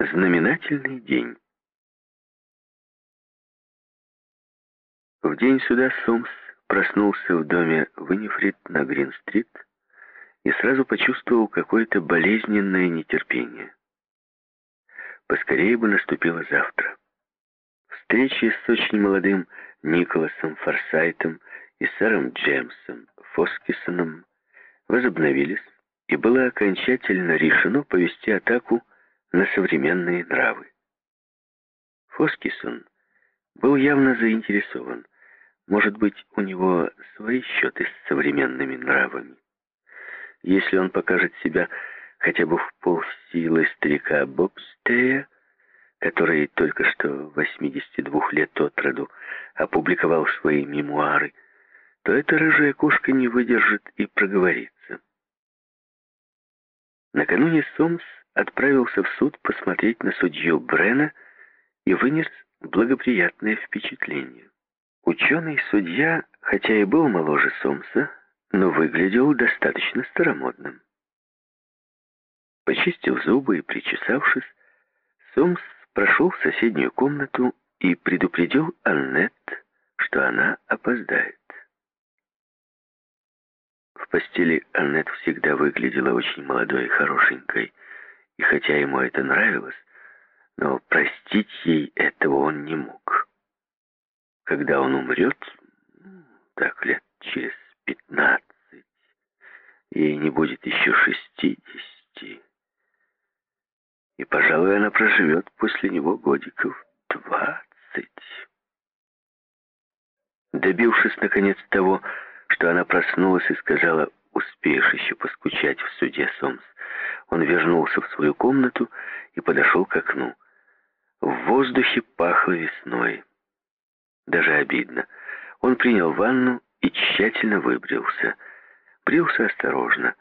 Знаменательный день. В день суда Сомс проснулся в доме Виннифрид на Грин-стрит и сразу почувствовал какое-то болезненное нетерпение. Поскорее бы наступило завтра. Встречи с очень молодым Николасом Форсайтом и сэром Джеймсом Фоскисоном возобновились, и было окончательно решено повести атаку на современные нравы. Фоскисон был явно заинтересован. Может быть, у него свои счеты с современными нравами. Если он покажет себя хотя бы в полсилы старика Бобстея, который только что 82 лет от роду опубликовал свои мемуары, то эта рыжая кошка не выдержит и проговорится. Накануне Сомс отправился в суд посмотреть на судью Брена и вынес благоприятное впечатление. Ученый-судья, хотя и был моложе Сомса, но выглядел достаточно старомодным. Почистив зубы и причесавшись, Сомс прошел в соседнюю комнату и предупредил Аннет, что она опоздает. В постели Аннет всегда выглядела очень молодой и хорошенькой, и хотя ему это нравилось, но простить ей этого он не мог. Когда он умрет, так лет через пятнадцать, ей не будет еще шестидесяти, и, пожалуй, она проживет после него годиков двадцать. Добившись, наконец, того, что она проснулась и сказала, «Успеешь еще поскучать в суде, Сомс». Он вернулся в свою комнату и подошел к окну. В воздухе пахло весной. Даже обидно. Он принял ванну и тщательно выбрился. Брился осторожно.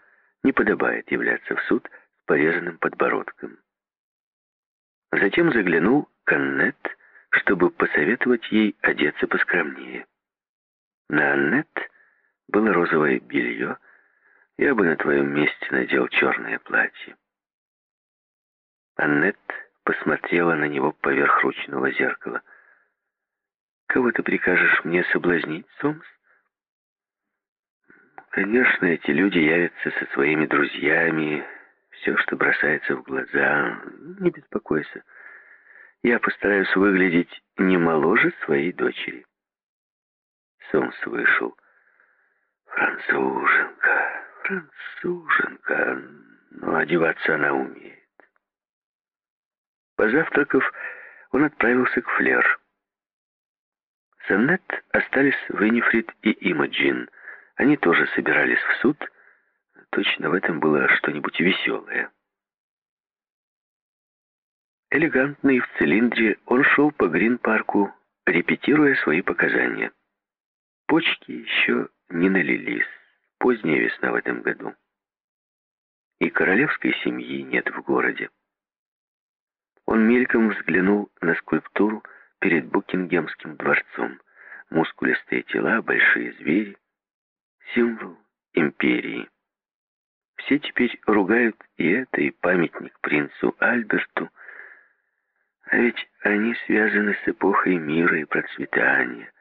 Не подобает являться в суд с порезанным подбородком. Затем заглянул к Аннет, чтобы посоветовать ей одеться поскромнее. На Аннет было розовое белье, я бы на твоем месте надел черное платье. Аннет посмотрела на него поверх ручного зеркала. «Кого ты прикажешь мне соблазнить, Сомс?» «Конечно, эти люди явятся со своими друзьями, все, что бросается в глаза. Не беспокойся. Я постараюсь выглядеть не моложе своей дочери». Сомс вышел. «Француженка, француженка, но одеваться она умеет». Позавтракав, он отправился к Флер. С Аннет остались Веннифрид и Имаджин. Они тоже собирались в суд. Точно в этом было что-нибудь веселое. Элегантный в цилиндре, он шел по Грин-парку, репетируя свои показания. Почки еще не налились. Поздняя весна в этом году. И королевской семьи нет в городе. Он мельком взглянул на скульптуру перед Букингемским дворцом. Мускулистые тела, большие звери. Символ империи. Все теперь ругают и это, и памятник принцу Альберту. А ведь они связаны с эпохой мира и процветания.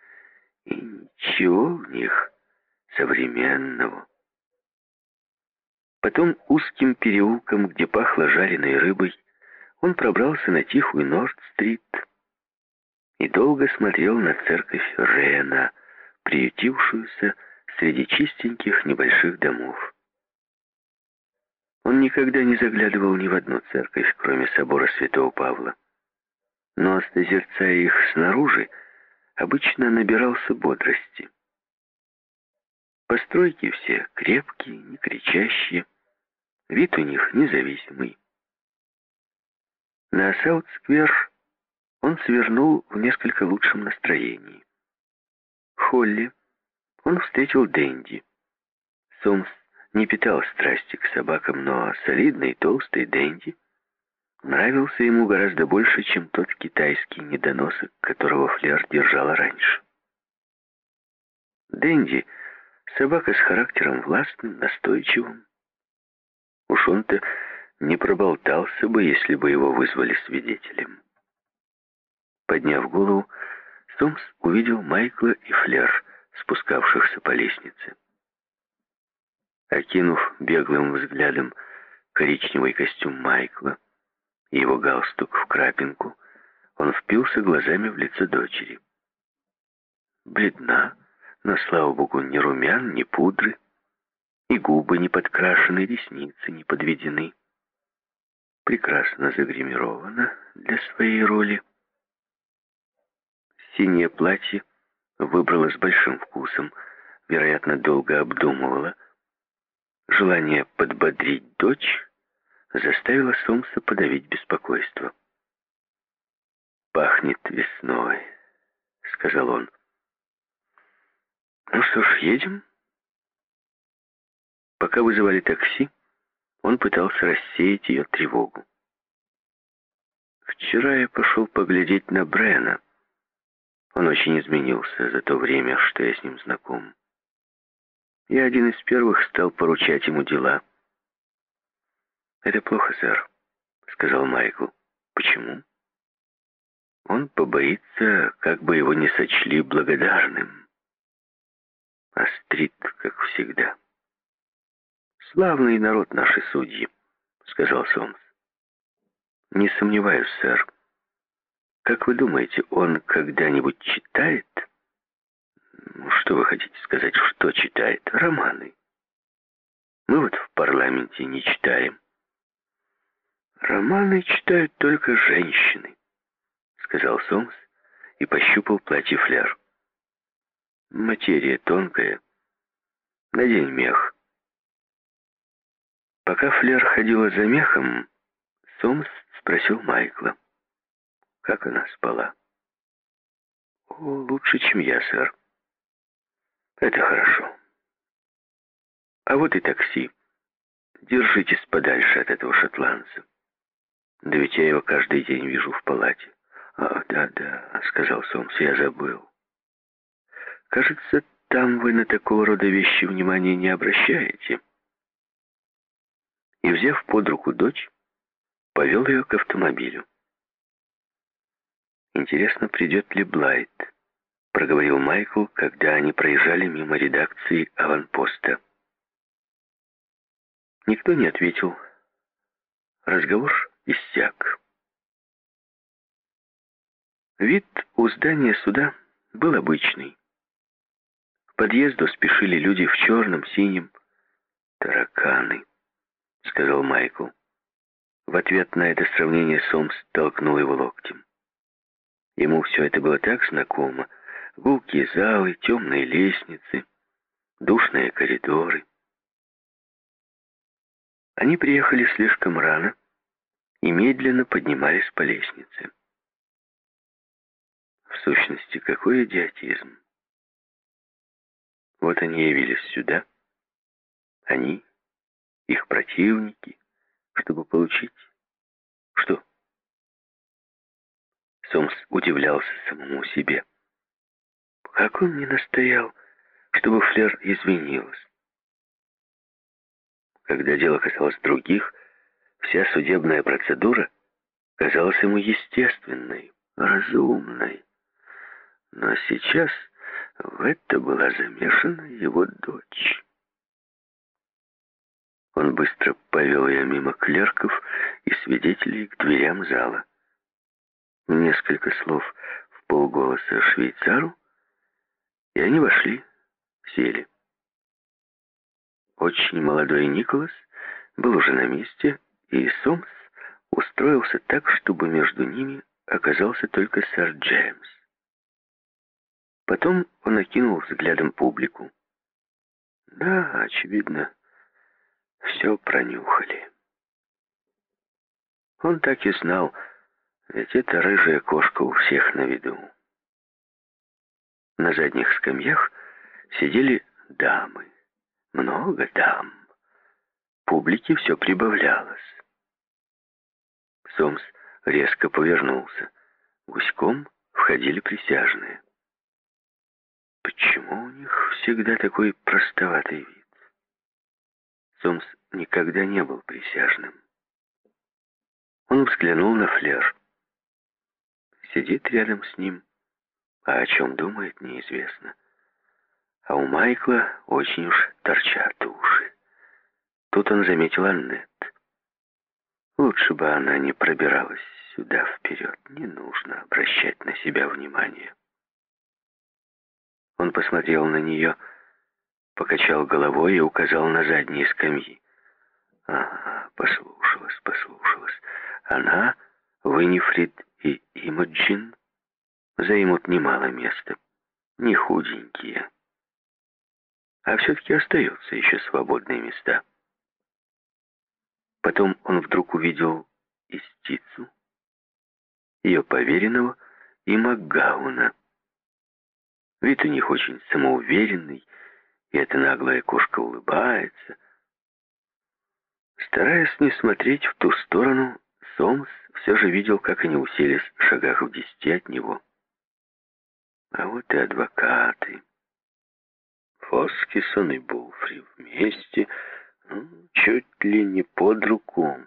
И ничего в них современного. Потом узким переулком, где пахло жареной рыбой, он пробрался на тихую Норд-стрит и долго смотрел на церковь Рена, приютившуюся среди чистеньких небольших домов. Он никогда не заглядывал ни в одну церковь, кроме собора Святого Павла. Но, созерцая их снаружи, обычно набирался бодрости. Постройки все крепкие, не кричащие, вид у них независимый. На Саут-сквер он свернул в несколько лучшем настроении. В холле он встретил Дэнди. Сомс не питал страсти к собакам, но солидный толстый Дэнди нравился ему гораздо больше, чем тот китайский недоносок, которого Флер держала раньше. Дэнди — собака с характером властным, настойчивым. Уж он-то не проболтался бы, если бы его вызвали свидетелем. Подняв голову, Сомс увидел Майкла и Флер, спускавшихся по лестнице. Окинув беглым взглядом коричневый костюм Майкла и его галстук в крапинку, он впился глазами в лицо дочери. Бледна, но, слава богу, ни румян, ни пудры, и губы не подкрашены, ресницы не подведены. Прекрасно загримирована для своей роли. Синее платье выбрала с большим вкусом, вероятно, долго обдумывала. Желание подбодрить дочь заставило Сомса подавить беспокойство. «Пахнет весной», — сказал он. «Ну что ж, едем?» Пока вызывали такси, он пытался рассеять ее тревогу. «Вчера я пошел поглядеть на Брена. Он очень изменился за то время, что я с ним знаком. Я один из первых стал поручать ему дела». «Это плохо, сэр», — сказал Майкл. «Почему?» «Он побоится, как бы его не сочли благодарным. Острит, как всегда». «Славный народ наши судьи», — сказал Сомс. «Не сомневаюсь, сэр. Как вы думаете, он когда-нибудь читает?» ну, «Что вы хотите сказать, что читает? Романы. Мы вот в парламенте не читаем». «Романы читают только женщины», — сказал Сомс и пощупал платье фляр. «Материя тонкая. Надень мех». Пока Флер ходила за мехом, Сомс спросил Майкла, как она спала. «О, лучше, чем я, сэр». «Это хорошо. А вот и такси. Держитесь подальше от этого шотландца. Да ведь я его каждый день вижу в палате». «А, да-да», — сказал Сомс, — «я забыл». «Кажется, там вы на такого рода вещи внимания не обращаете» и, взяв под руку дочь, повел ее к автомобилю. «Интересно, придет ли Блайт?» — проговорил Майкл, когда они проезжали мимо редакции «Аванпоста». Никто не ответил. Разговор иссяк. Вид у здания суда был обычный. Подъезду спешили люди в черном, синем, тараканы. — сказал Майкл. В ответ на это сравнение Сомс толкнул его локтем. Ему все это было так знакомо. Гулкие залы, темные лестницы, душные коридоры. Они приехали слишком рано и медленно поднимались по лестнице. В сущности, какой идиотизм. Вот они явились сюда. Они их противники, чтобы получить... Что? Сомс удивлялся самому себе. Как он не настоял, чтобы Флер извинилась? Когда дело касалось других, вся судебная процедура казалась ему естественной, разумной. Но сейчас в это была замешана его дочь. Он быстро повел ее мимо клерков и свидетелей к дверям зала. Несколько слов в полголоса швейцару, и они вошли, сели. Очень молодой Николас был уже на месте, и Сомс устроился так, чтобы между ними оказался только сэр Джеймс. Потом он окинул взглядом публику. Да, очевидно, все пронюхали. Он так и знал, ведь эта рыжая кошка у всех на виду. На задних скамьях сидели дамы, много дам. Публике все прибавлялось. Сомс резко повернулся. Гуськом входили присяжные. Почему у них всегда такой простоватый вид? Сомс никогда не был присяжным. Он взглянул на Флер. Сидит рядом с ним, а о чем думает, неизвестно. А у Майкла очень уж торчат уши. Тут он заметил Аннет. Лучше бы она не пробиралась сюда вперед. Не нужно обращать на себя внимание. Он посмотрел на нее, покачал головой и указал на задние скамьи. Ага, послушалась, послушалась. Она, Винифрид и Имаджин займут немало места. Не худенькие. А все-таки остаются еще свободные места. Потом он вдруг увидел истицу, ее поверенного и Макгауна. Вид у них очень самоуверенный, и эта наглая кошка улыбается. Стараясь не смотреть в ту сторону, Сомс все же видел, как они уселись в шагах в десяти от него. А вот и адвокаты. Фоскисон и Булфри вместе, ну, чуть ли не под руку.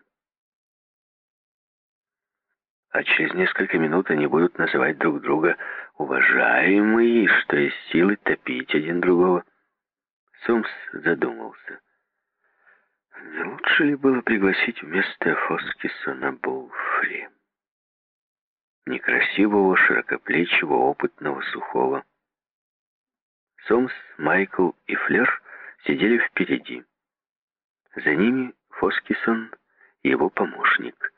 А через несколько минут они будут называть друг друга уважаемые, что из силы топить один другого. Сомс задумался. Не лучше ли было пригласить вместо Фоскисона Булфри? Некрасивого, широкоплечего, опытного, сухого. Сомс, Майкл и Флер сидели впереди. За ними Фоскисон и его помощник.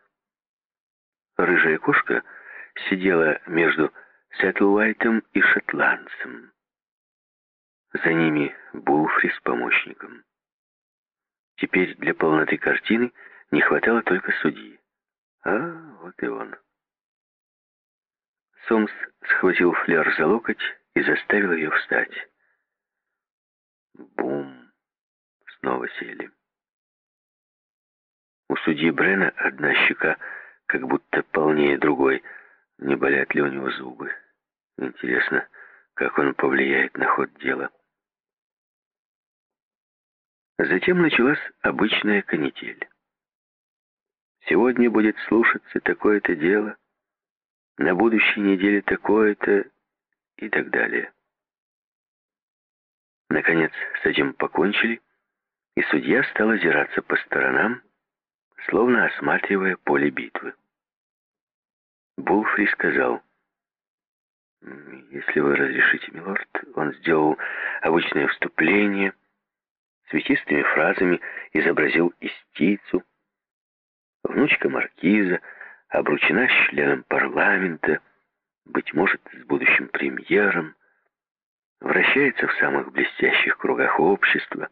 Рыжая кошка сидела между Сеттлвайтом и шотландцем. За ними Булфри с помощником. Теперь для полноты картины не хватало только судьи. А, вот и он. Сомс схватил Флер за локоть и заставил ее встать. Бум! Снова сели. У судьи Брена одна щека как будто полнее другой. Не болят ли у него зубы? Интересно, как он повлияет на ход дела. Затем началась обычная канитель. Сегодня будет слушаться такое-то дело, на будущей неделе такое-то и так далее. Наконец, с этим покончили, и судья стал озираться по сторонам, словно осматривая поле битвы. Булфри сказал, «Если вы разрешите, милорд», он сделал обычное вступление, цветистыми фразами изобразил истицу. Внучка маркиза обручена с членом парламента, быть может, с будущим премьером, вращается в самых блестящих кругах общества.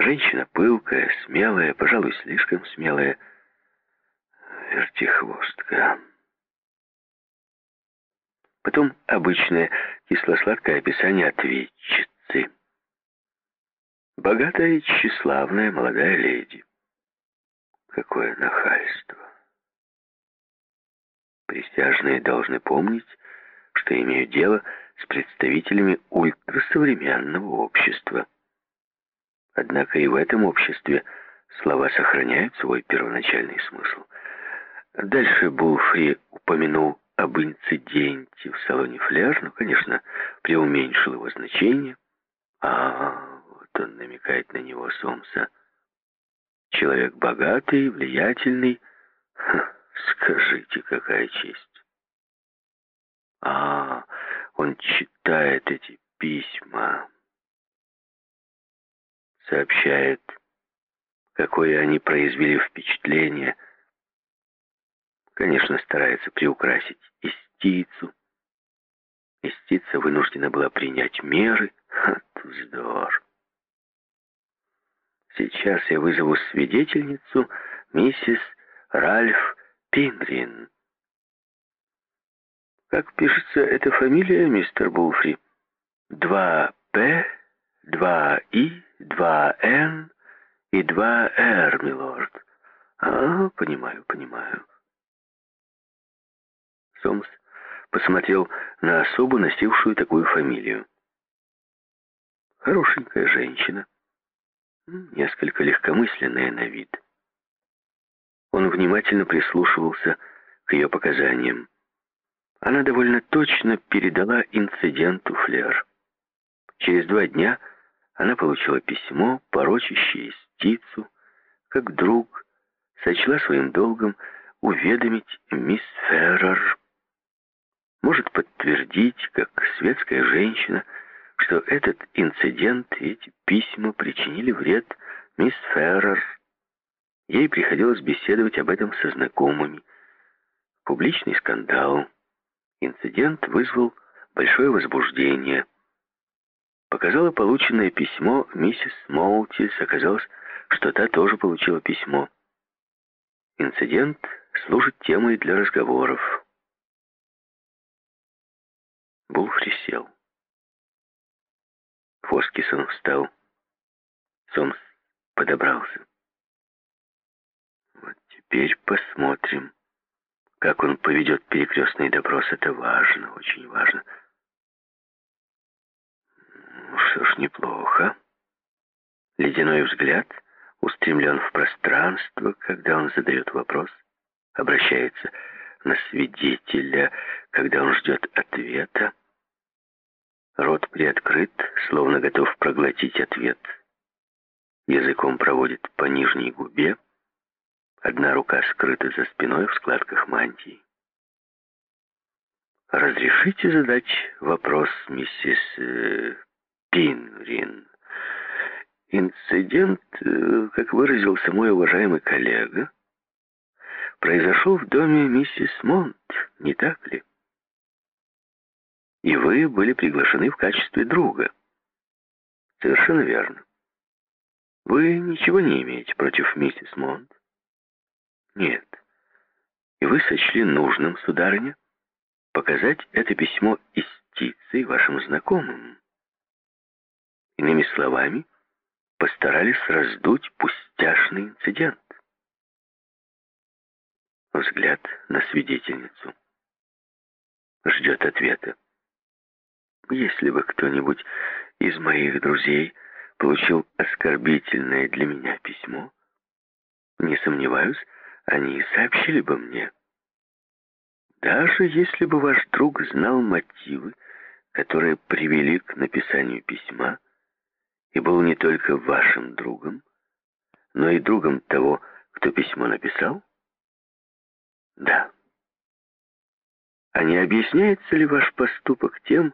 Женщина пылкая, смелая, пожалуй, слишком смелая, вертихвостка. Потом обычное кисло-сладкое описание ответчицы. Богатая и тщеславная молодая леди. Какое нахальство. Присяжные должны помнить, что имеют дело с представителями ультрасовременного общества. Однако и в этом обществе слова сохраняют свой первоначальный смысл. Дальше Булфри упомянул об инциденте в салоне «Фляж», но, конечно, преуменьшил его значение. А, вот он намекает на него Сомса. Человек богатый, влиятельный. Ха, скажите, какая честь. А, он читает эти письма. Сообщает, какое они произвели впечатление. Конечно, старается приукрасить истицу. Истица вынуждена была принять меры. Ха, вздор. Сейчас я вызову свидетельницу, миссис Ральф Пинрин. Как пишется эта фамилия, мистер Булфри? Два П, два И, два Н и два Р, милорд. А, понимаю, понимаю. Сомс посмотрел на особу, носившую такую фамилию. Хорошенькая женщина, несколько легкомысленная на вид. Он внимательно прислушивался к ее показаниям. Она довольно точно передала инциденту Флер. Через два дня она получила письмо, порочащее истицу, как друг, сочла своим долгом уведомить мисс Феррер, может подтвердить, как светская женщина, что этот инцидент и эти письма причинили вред мисс Феррер. Ей приходилось беседовать об этом со знакомыми. Публичный скандал. Инцидент вызвал большое возбуждение. Показала полученное письмо миссис Моутис. Оказалось, что та тоже получила письмо. Инцидент служит темой для разговоров. Булфри сел. Фоскисон встал. Сомс подобрался. Вот теперь посмотрим, как он поведет перекрестный допрос. Это важно, очень важно. Что ж, неплохо. Ледяной взгляд устремлен в пространство, когда он задает вопрос, обращается на свидетеля, когда он ждет ответа. Рот приоткрыт, словно готов проглотить ответ. Языком проводит по нижней губе. Одна рука скрыта за спиной в складках мантии. «Разрешите задать вопрос, миссис э, Пинрин?» Инцидент, э, как выразился мой уважаемый коллега, произошел в доме миссис Монт, не так ли? И вы были приглашены в качестве друга. Совершенно верно. Вы ничего не имеете против миссис Монт? Нет. И вы сочли нужным, сударыня, показать это письмо истицы вашим знакомым. Иными словами, постарались раздуть пустяшный инцидент. Взгляд на свидетельницу. Ждет ответа. Если бы кто-нибудь из моих друзей получил оскорбительное для меня письмо, не сомневаюсь, они сообщили бы мне. Даже если бы ваш друг знал мотивы, которые привели к написанию письма, и был не только вашим другом, но и другом того, кто письмо написал? Да. А не объясняется ли ваш поступок тем,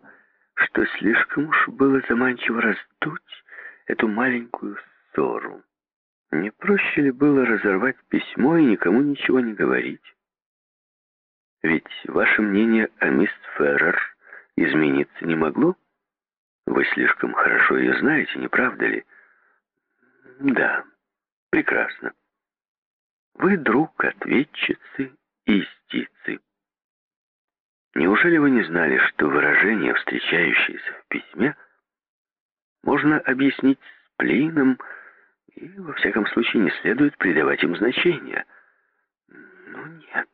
что слишком уж было заманчиво раздуть эту маленькую ссору? Не проще ли было разорвать письмо и никому ничего не говорить? Ведь ваше мнение о мисс Феррер измениться не могло? Вы слишком хорошо ее знаете, не правда ли? Да, прекрасно. Вы друг ответчицы истицы. Неужели вы не знали, что выражение, встречающееся в письме, можно объяснить сплином, и, во всяком случае, не следует придавать им значения? Ну, нет.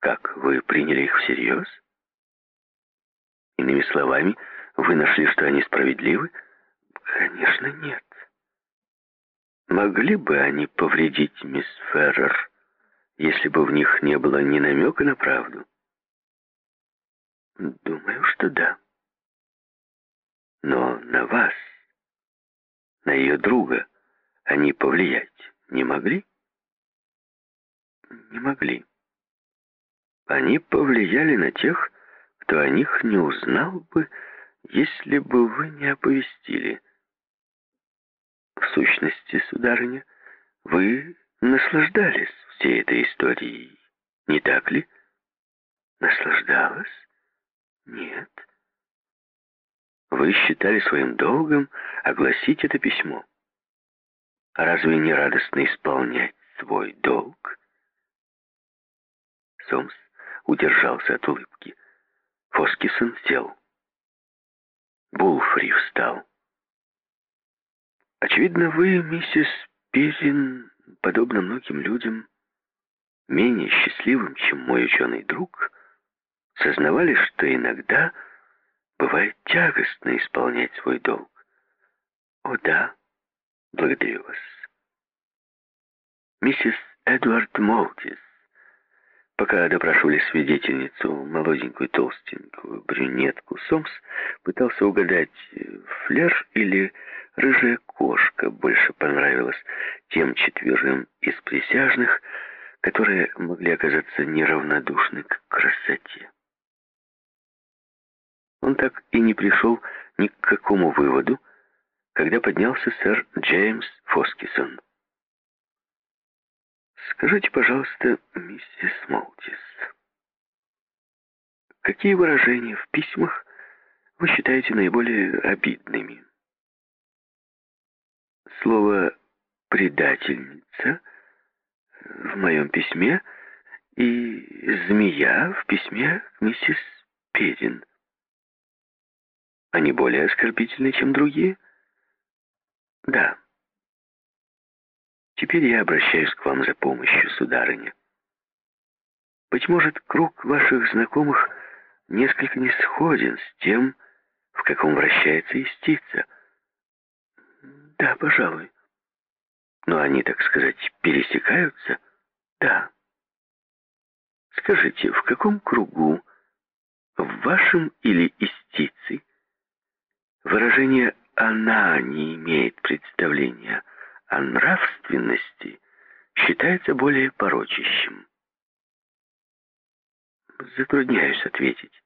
Как, вы приняли их всерьез? Иными словами, вы нашли, что они справедливы? Конечно, нет. Могли бы они повредить мисс Феррер, если бы в них не было ни намека на правду? Думаю, что да. Но на вас, на ее друга, они повлиять не могли? Не могли. Они повлияли на тех, кто о них не узнал бы, если бы вы не оповестили. В сущности, сударыня, вы наслаждались всей этой историей, не так ли? Наслаждалась? Нет. Вы считали своим долгом огласить это письмо. А разве не радостно исполнять свой долг? Сомс удержался от улыбки. Фоскисон сел. Булфри встал. Очевидно, вы, миссис Пирин, подобно многим людям, менее счастливым, чем мой ученый друг, сознавали, что иногда бывает тягостно исполнять свой долг. О да, благодарю вас. Миссис Эдвард Молтис. Пока допрашивали свидетельницу, молоденькую толстенькую брюнетку, Сомс пытался угадать, фляж или рыжая кошка больше понравилась тем четверым из присяжных, которые могли оказаться неравнодушны к красоте. Он так и не пришел ни к какому выводу, когда поднялся сэр Джеймс Фоскисон. «Скажите, пожалуйста, миссис Молтис, какие выражения в письмах вы считаете наиболее обидными?» Слово «предательница» в моем письме и «змея» в письме миссис Перин. Они более оскорбительны, чем другие? Да. Теперь я обращаюсь к вам за помощью, сударыня. Быть может, круг ваших знакомых несколько не сходен с тем, в каком вращается истица. Да, пожалуй. Но они, так сказать, пересекаются? Да. Скажите, в каком кругу, в вашем или истицы, выражение «она» не имеет представления о нравственности, считается более порочащим? Затрудняюсь ответить.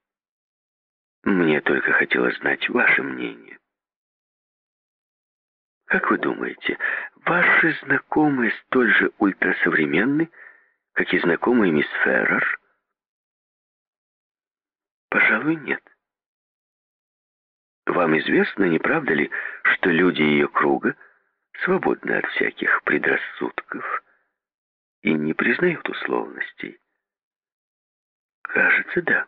Мне только хотелось знать ваше мнение. Как вы думаете, ваши знакомые столь же ультрасовременны, как и знакомые мисс Феррер? Пожалуй, нет. Вам известно, не правда ли, что люди ее круга свободны от всяких предрассудков и не признают условностей? Кажется, да.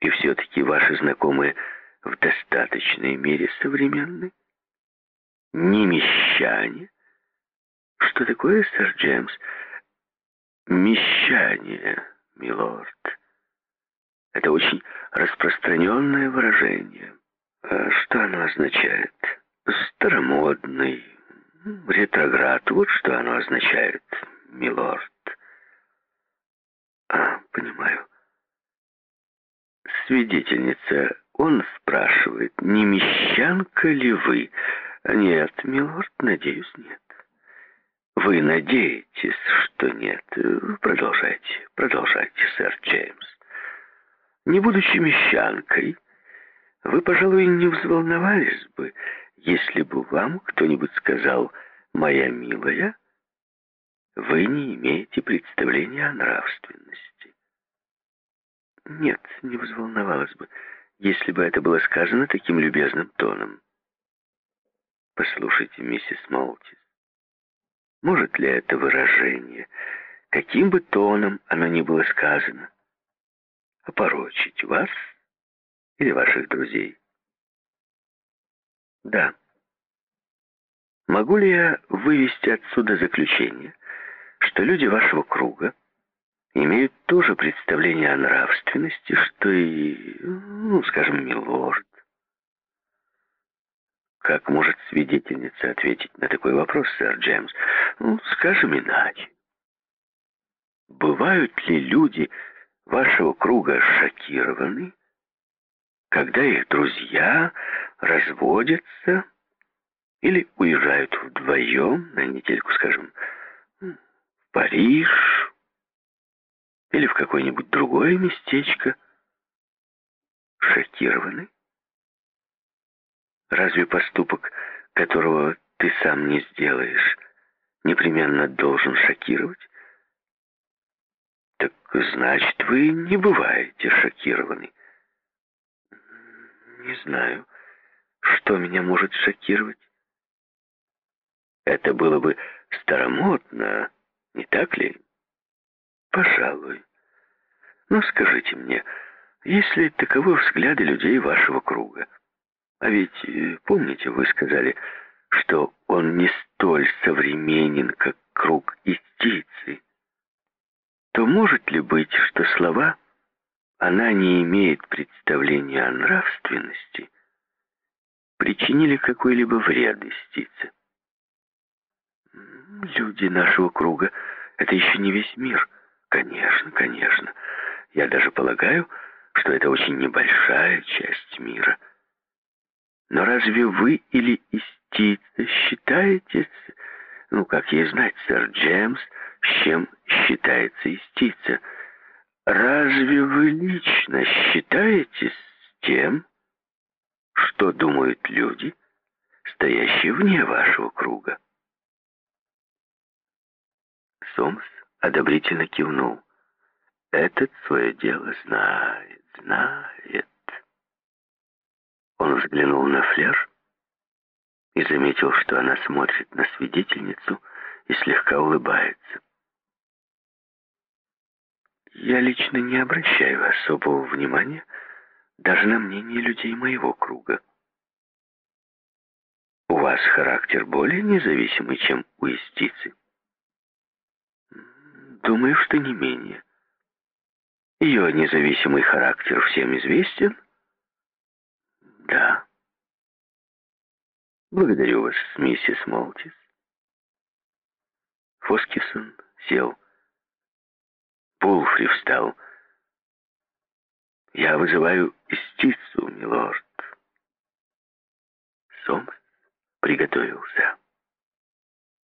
И все-таки ваши знакомые в достаточной мере современны? не мещане. Что такое, сэр Джеймс? Мещане, милорд. Это очень распространенное выражение. А что оно означает? Старомодный, ретроград. Вот что оно означает, милорд. А, понимаю. Свидетельница, он спрашивает, не мещанка ли вы? Нет, милорд, надеюсь, нет. Вы надеетесь, что нет. Продолжайте, продолжайте, сэр Джеймс. Не будучи мещанкой, вы, пожалуй, не взволновались бы, если бы вам кто-нибудь сказал «моя милая», вы не имеете представления о нравственности. Нет, не взволновалась бы, если бы это было сказано таким любезным тоном. Послушайте, миссис Молтис, может ли это выражение, каким бы тоном оно ни было сказано, опорочить вас или ваших друзей? Да. Могу ли я вывести отсюда заключение, что люди вашего круга имеют то же представление о нравственности, что и, ну, скажем, милорд, как может свидетельница ответить на такой вопрос, сэр Джеймс? Ну, скажем иначе. Бывают ли люди вашего круга шокированы, когда их друзья разводятся или уезжают вдвоем на недельку, скажем, в Париж или в какое-нибудь другое местечко? Шокированы? Разве поступок, которого ты сам не сделаешь, непременно должен шокировать? Так значит, вы не бываете шокированы. Не знаю, что меня может шокировать. Это было бы старомодно, не так ли? Пожалуй. Но скажите мне, если таковы взгляды людей вашего круга, а ведь, э, помните, вы сказали, что он не столь современен, как круг истицы. То может ли быть, что слова «она не имеет представления о нравственности» причинили какой-либо вред истице? Люди нашего круга — это еще не весь мир. Конечно, конечно. Я даже полагаю, что это очень небольшая часть мира. Но разве вы или истица считаетесь, ну, как ей знать, сэр Джеймс, с чем считается истица? Разве вы лично считаетесь с тем, что думают люди, стоящие вне вашего круга? Сомс одобрительно кивнул. Этот свое дело знает, знает. Он взглянул на Флер и заметил, что она смотрит на свидетельницу и слегка улыбается. Я лично не обращаю особого внимания даже на мнение людей моего круга. У вас характер более независимый, чем у истицы. Думаю, что не менее. Ее независимый характер всем известен? Да. Благодарю вас, миссис Молтис. Фоскисон сел. Пулфри встал. Я вызываю истицу, милорд. Сомс приготовился.